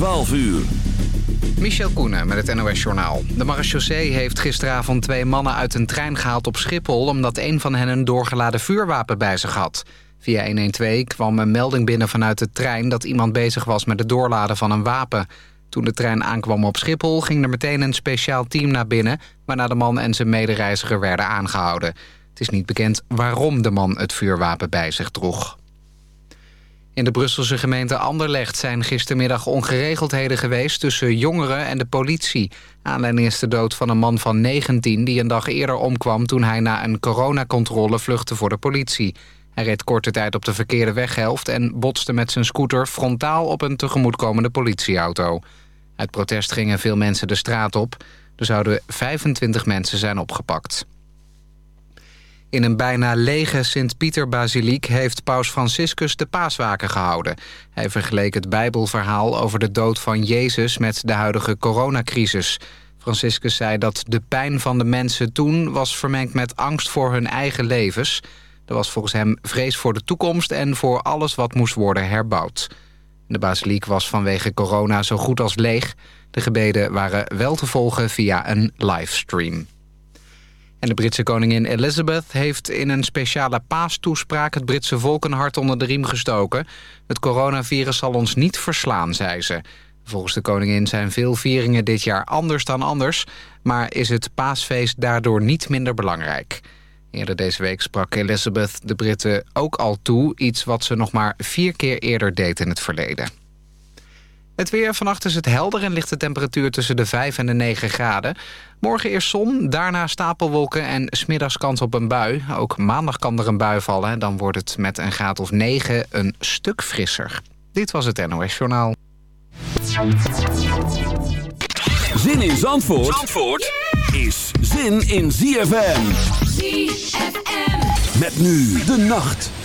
12 uur. Michel Koenen met het NOS-journaal. De marechaussee heeft gisteravond twee mannen uit een trein gehaald op Schiphol... omdat een van hen een doorgeladen vuurwapen bij zich had. Via 112 kwam een melding binnen vanuit de trein... dat iemand bezig was met het doorladen van een wapen. Toen de trein aankwam op Schiphol ging er meteen een speciaal team naar binnen... waarna de man en zijn medereiziger werden aangehouden. Het is niet bekend waarom de man het vuurwapen bij zich droeg. In de Brusselse gemeente Anderlecht zijn gistermiddag ongeregeldheden geweest tussen jongeren en de politie. Aanleiding is de dood van een man van 19 die een dag eerder omkwam toen hij na een coronacontrole vluchtte voor de politie. Hij reed korte tijd op de verkeerde weghelft en botste met zijn scooter frontaal op een tegemoetkomende politieauto. Uit protest gingen veel mensen de straat op. Er zouden 25 mensen zijn opgepakt. In een bijna lege Sint-Pieter-basiliek heeft paus Franciscus de paaswaken gehouden. Hij vergeleek het bijbelverhaal over de dood van Jezus met de huidige coronacrisis. Franciscus zei dat de pijn van de mensen toen was vermengd met angst voor hun eigen levens. Er was volgens hem vrees voor de toekomst en voor alles wat moest worden herbouwd. De basiliek was vanwege corona zo goed als leeg. De gebeden waren wel te volgen via een livestream. En de Britse koningin Elizabeth heeft in een speciale paastoespraak... het Britse volk een hart onder de riem gestoken. Het coronavirus zal ons niet verslaan, zei ze. Volgens de koningin zijn veel vieringen dit jaar anders dan anders... maar is het paasfeest daardoor niet minder belangrijk. Eerder deze week sprak Elizabeth de Britten ook al toe... iets wat ze nog maar vier keer eerder deed in het verleden. Het weer. Vannacht is het helder en ligt de temperatuur tussen de 5 en de 9 graden. Morgen eerst zon, daarna stapelwolken en smiddags kans op een bui. Ook maandag kan er een bui vallen. Dan wordt het met een graad of 9 een stuk frisser. Dit was het NOS Journaal. Zin in Zandvoort, Zandvoort is zin in ZFM. ZFM. Met nu de nacht.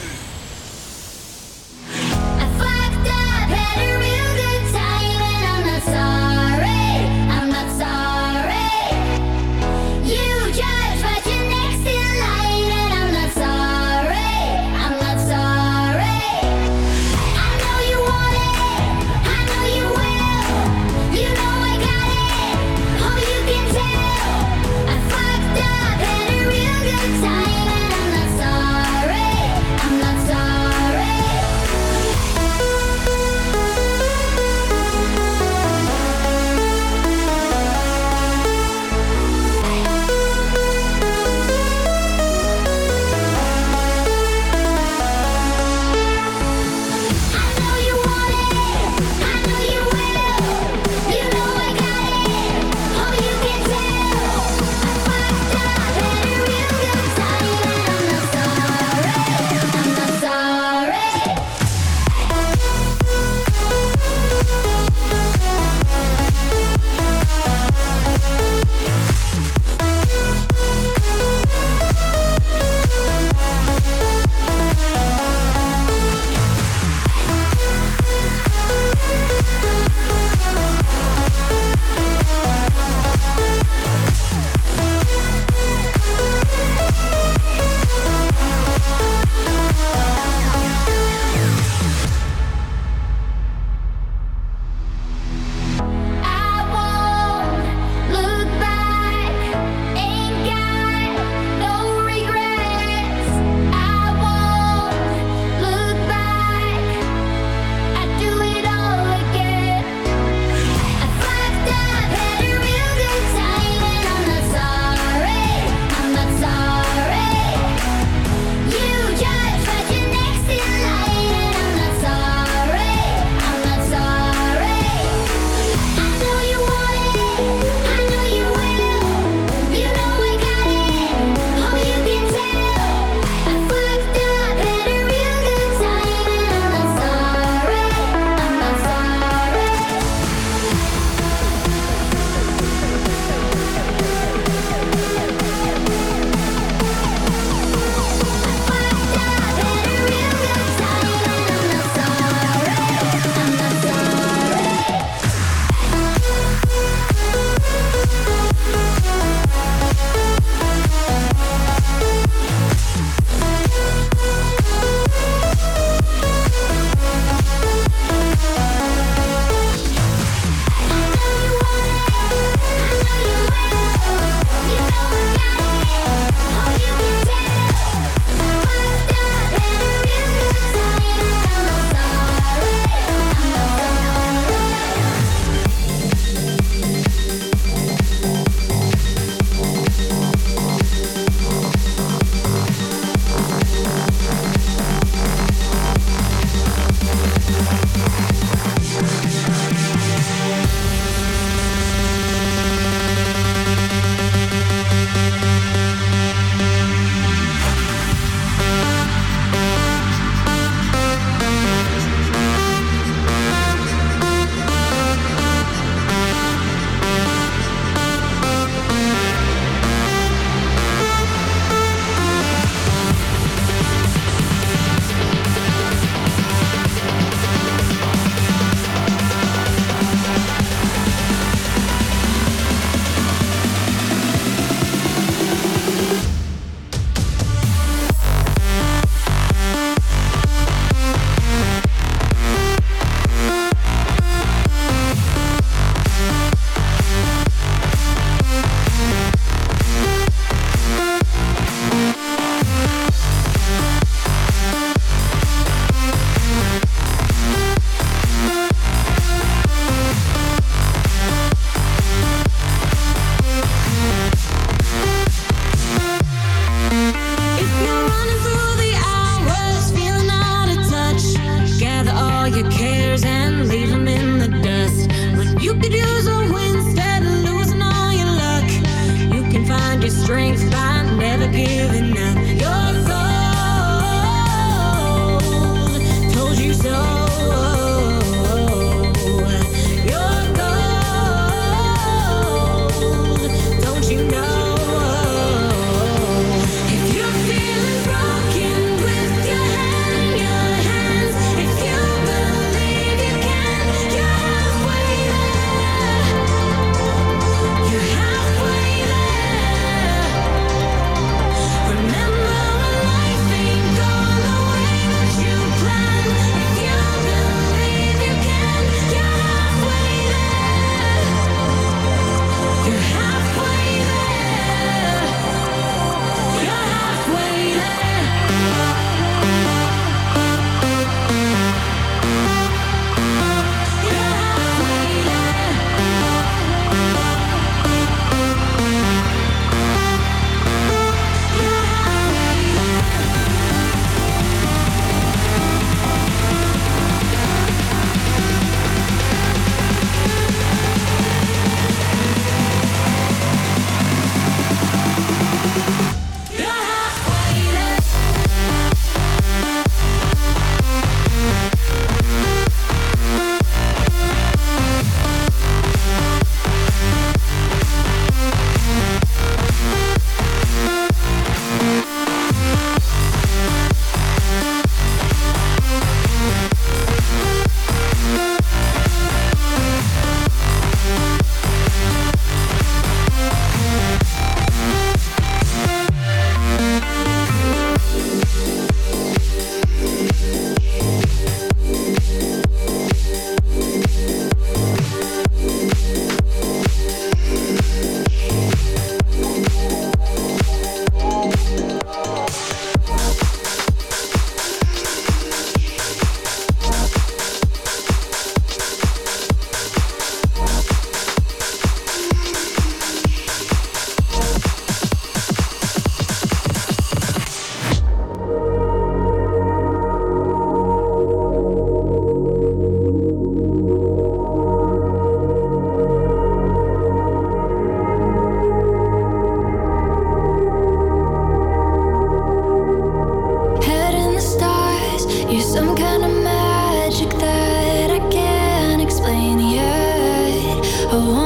Oh.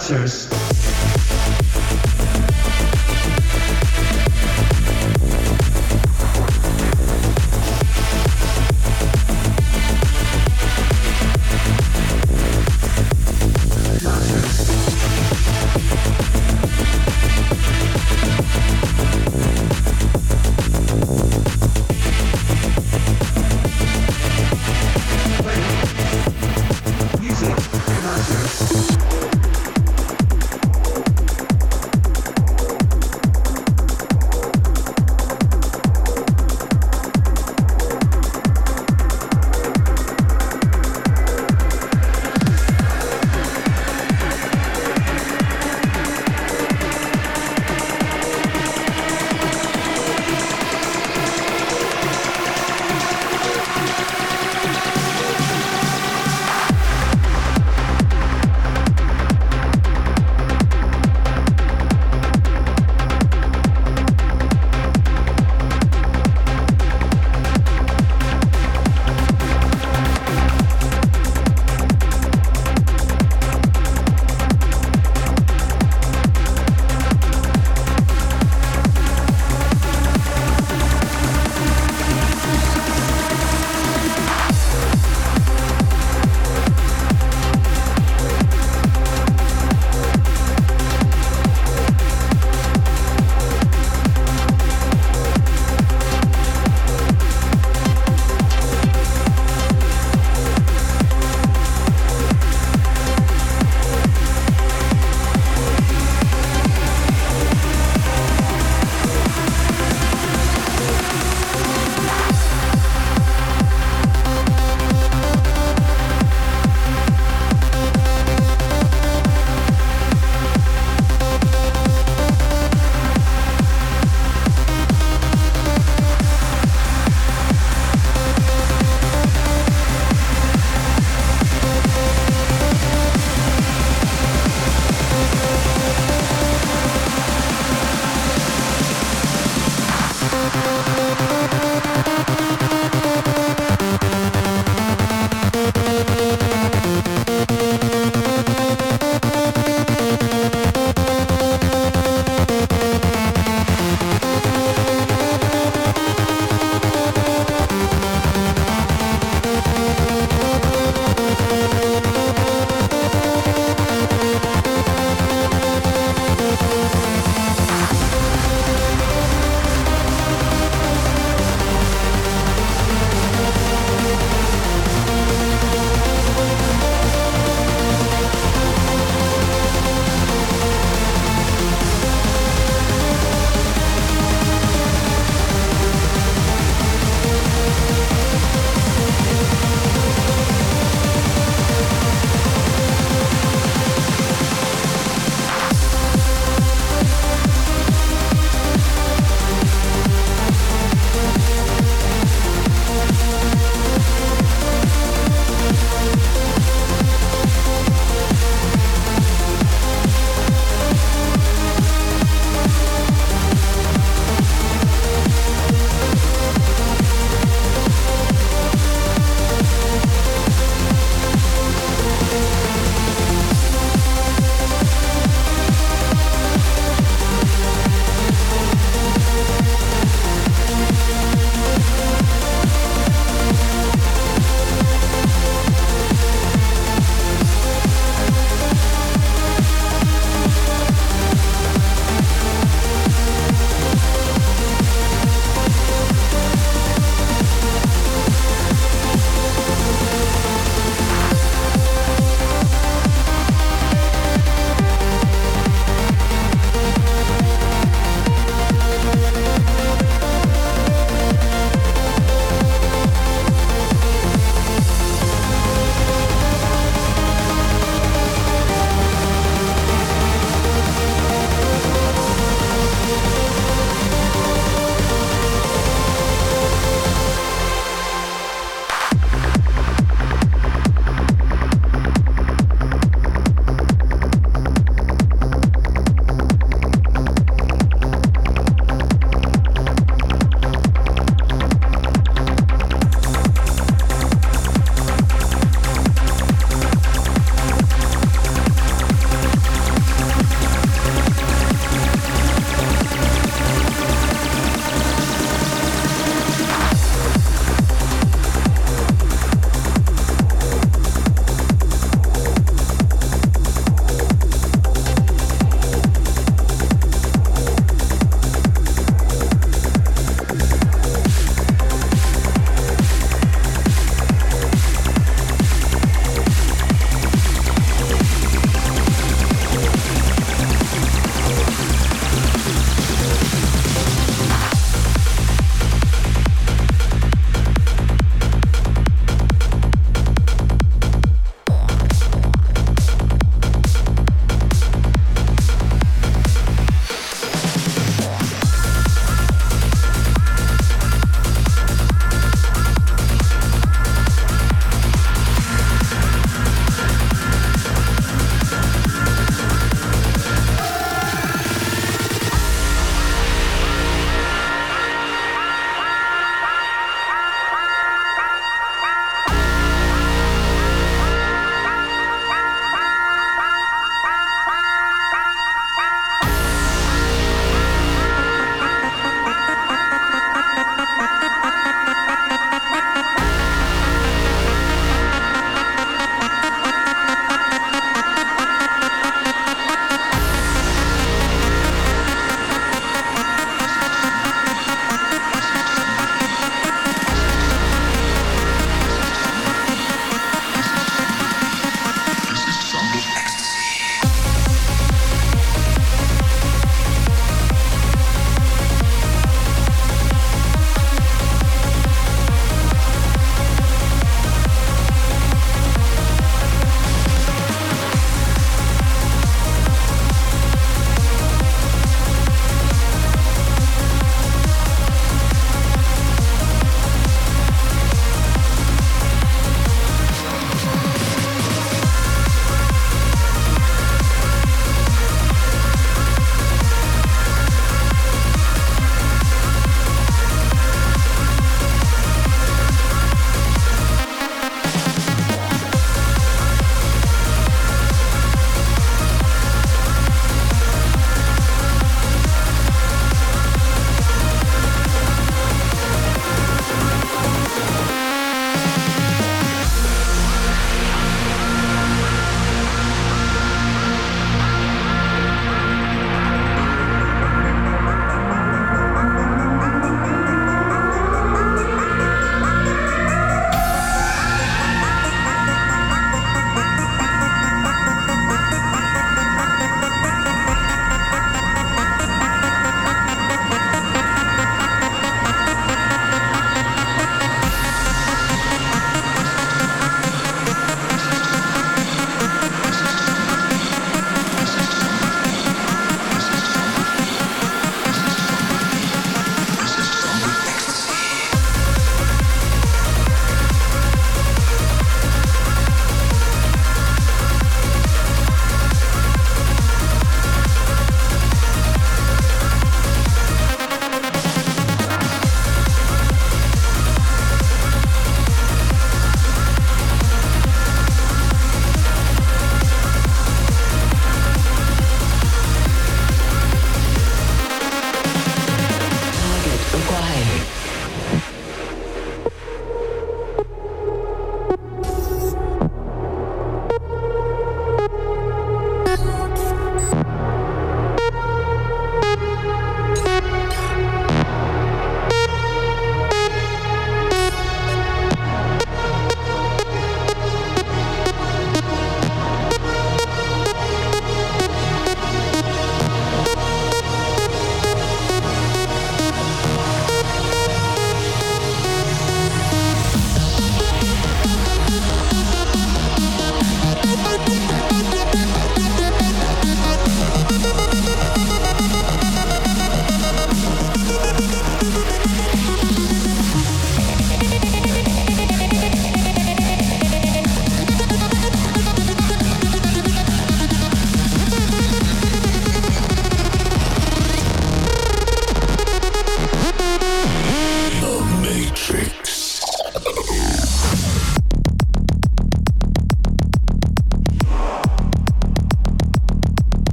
Answers.